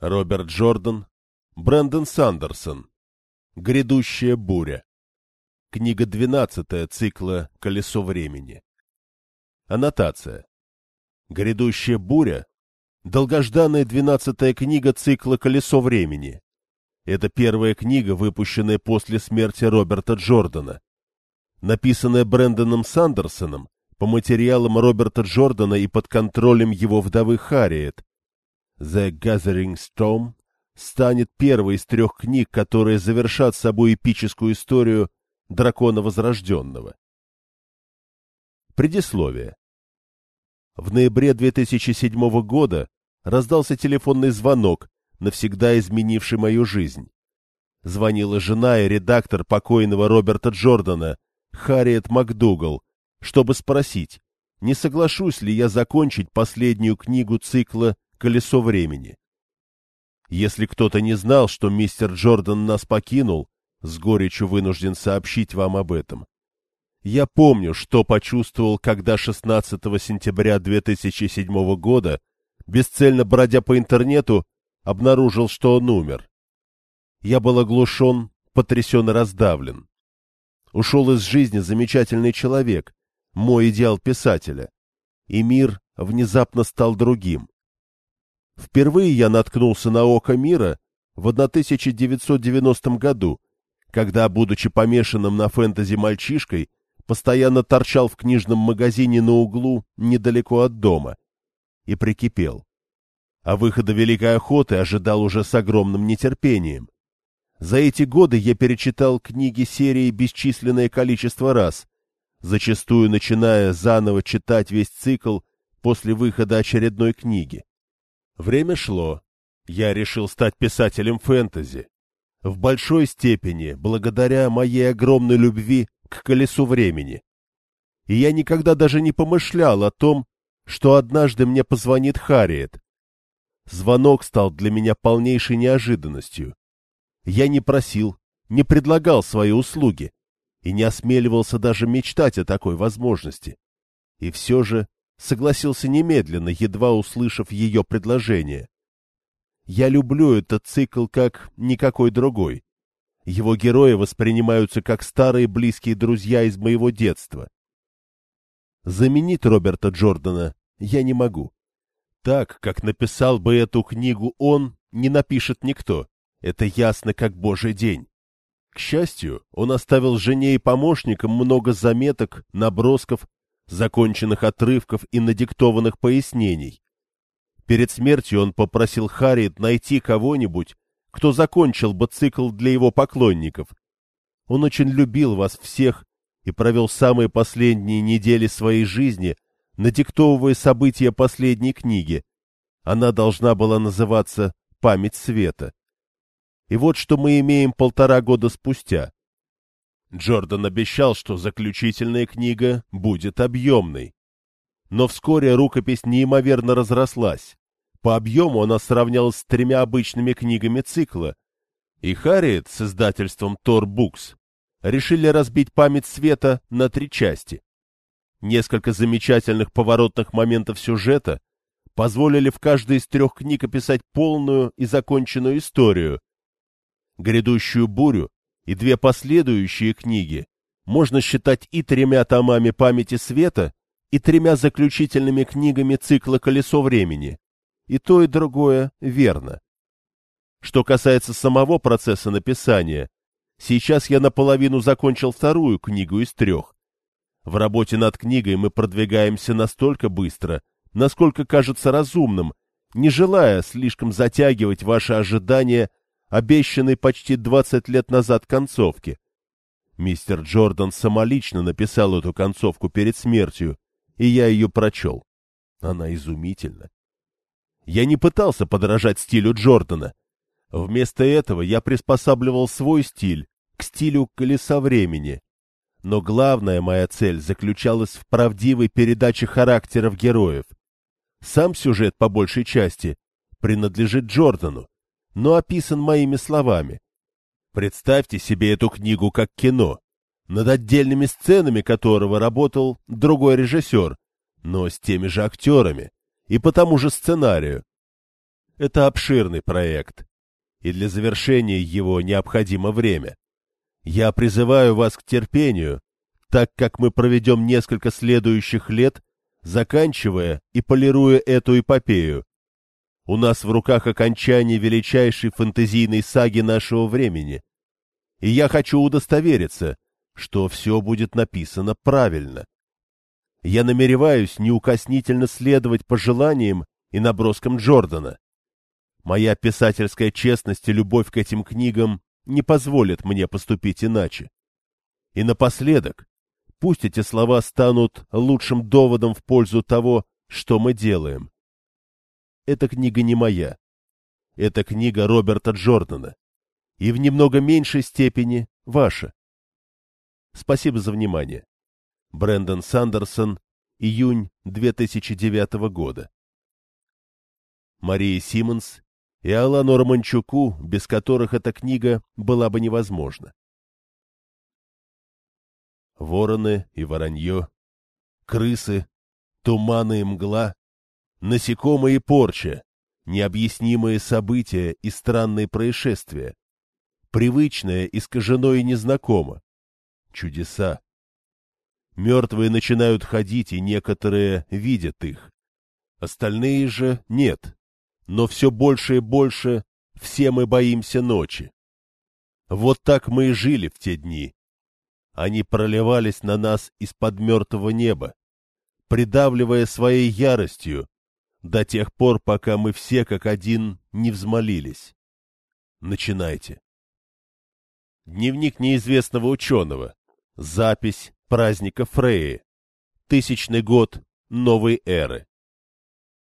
Роберт Джордан, Брэндон Сандерсон. Грядущая буря. Книга двенадцатая цикла «Колесо времени». Аннотация. Грядущая буря – долгожданная двенадцатая книга цикла «Колесо времени». Это первая книга, выпущенная после смерти Роберта Джордана. Написанная Брэндоном Сандерсоном по материалам Роберта Джордана и под контролем его вдовы Харриет, The Gathering Storm станет первой из трех книг, которые завершат собой эпическую историю дракона Возрожденного. Предисловие. В ноябре 2007 года раздался телефонный звонок, навсегда изменивший мою жизнь. Звонила жена и редактор покойного Роберта Джордана, Харриет МакДугал, чтобы спросить, не соглашусь ли я закончить последнюю книгу цикла колесо времени. Если кто-то не знал, что мистер Джордан нас покинул, с горечью вынужден сообщить вам об этом. Я помню, что почувствовал, когда 16 сентября 2007 года, бесцельно бродя по интернету, обнаружил, что он умер. Я был оглушен, потрясен и раздавлен. Ушел из жизни замечательный человек, мой идеал писателя. И мир внезапно стал другим. Впервые я наткнулся на око мира в 1990 году, когда, будучи помешанным на фэнтези мальчишкой, постоянно торчал в книжном магазине на углу недалеко от дома и прикипел. А выхода Великой Охоты ожидал уже с огромным нетерпением. За эти годы я перечитал книги серии бесчисленное количество раз, зачастую начиная заново читать весь цикл после выхода очередной книги. Время шло. Я решил стать писателем фэнтези. В большой степени благодаря моей огромной любви к колесу времени. И я никогда даже не помышлял о том, что однажды мне позвонит Харриет. Звонок стал для меня полнейшей неожиданностью. Я не просил, не предлагал свои услуги и не осмеливался даже мечтать о такой возможности. И все же согласился немедленно, едва услышав ее предложение. Я люблю этот цикл как никакой другой. Его герои воспринимаются как старые близкие друзья из моего детства. Заменить Роберта Джордана я не могу. Так, как написал бы эту книгу он, не напишет никто. Это ясно, как божий день. К счастью, он оставил жене и помощникам много заметок, набросков законченных отрывков и надиктованных пояснений. Перед смертью он попросил Харриет найти кого-нибудь, кто закончил бы цикл для его поклонников. Он очень любил вас всех и провел самые последние недели своей жизни, надиктовывая события последней книги. Она должна была называться «Память света». И вот что мы имеем полтора года спустя. Джордан обещал, что заключительная книга будет объемной. Но вскоре рукопись неимоверно разрослась. По объему она сравнялась с тремя обычными книгами цикла. И Харриет с издательством Тор Букс решили разбить память света на три части. Несколько замечательных поворотных моментов сюжета позволили в каждой из трех книг описать полную и законченную историю. Грядущую бурю и две последующие книги можно считать и тремя томами памяти света, и тремя заключительными книгами цикла «Колесо времени». И то, и другое верно. Что касается самого процесса написания, сейчас я наполовину закончил вторую книгу из трех. В работе над книгой мы продвигаемся настолько быстро, насколько кажется разумным, не желая слишком затягивать ваши ожидания обещанной почти двадцать лет назад концовки. Мистер Джордан самолично написал эту концовку перед смертью, и я ее прочел. Она изумительна. Я не пытался подражать стилю Джордана. Вместо этого я приспосабливал свой стиль к стилю колеса времени. Но главная моя цель заключалась в правдивой передаче характеров героев. Сам сюжет, по большей части, принадлежит Джордану, но описан моими словами. Представьте себе эту книгу как кино, над отдельными сценами которого работал другой режиссер, но с теми же актерами и по тому же сценарию. Это обширный проект, и для завершения его необходимо время. Я призываю вас к терпению, так как мы проведем несколько следующих лет, заканчивая и полируя эту эпопею. У нас в руках окончание величайшей фэнтезийной саги нашего времени. И я хочу удостовериться, что все будет написано правильно. Я намереваюсь неукоснительно следовать пожеланиям и наброскам Джордана. Моя писательская честность и любовь к этим книгам не позволят мне поступить иначе. И напоследок, пусть эти слова станут лучшим доводом в пользу того, что мы делаем. Эта книга не моя. Это книга Роберта Джордана. И в немного меньшей степени ваша. Спасибо за внимание. Брэндон Сандерсон, июнь 2009 года. Мария Симмонс и Алану Романчуку, без которых эта книга была бы невозможна. Вороны и воронье, крысы, туманы и мгла, насекомые порча, необъяснимые события и странные происшествия, привычное искажено и незнакомо, чудеса. Мертвые начинают ходить, и некоторые видят их. Остальные же нет. Но все больше и больше все мы боимся ночи. Вот так мы и жили в те дни. Они проливались на нас из-под мертвого неба, придавливая своей яростью, до тех пор, пока мы все как один не взмолились. Начинайте. Дневник неизвестного ученого. Запись праздника Фреи. Тысячный год новой эры.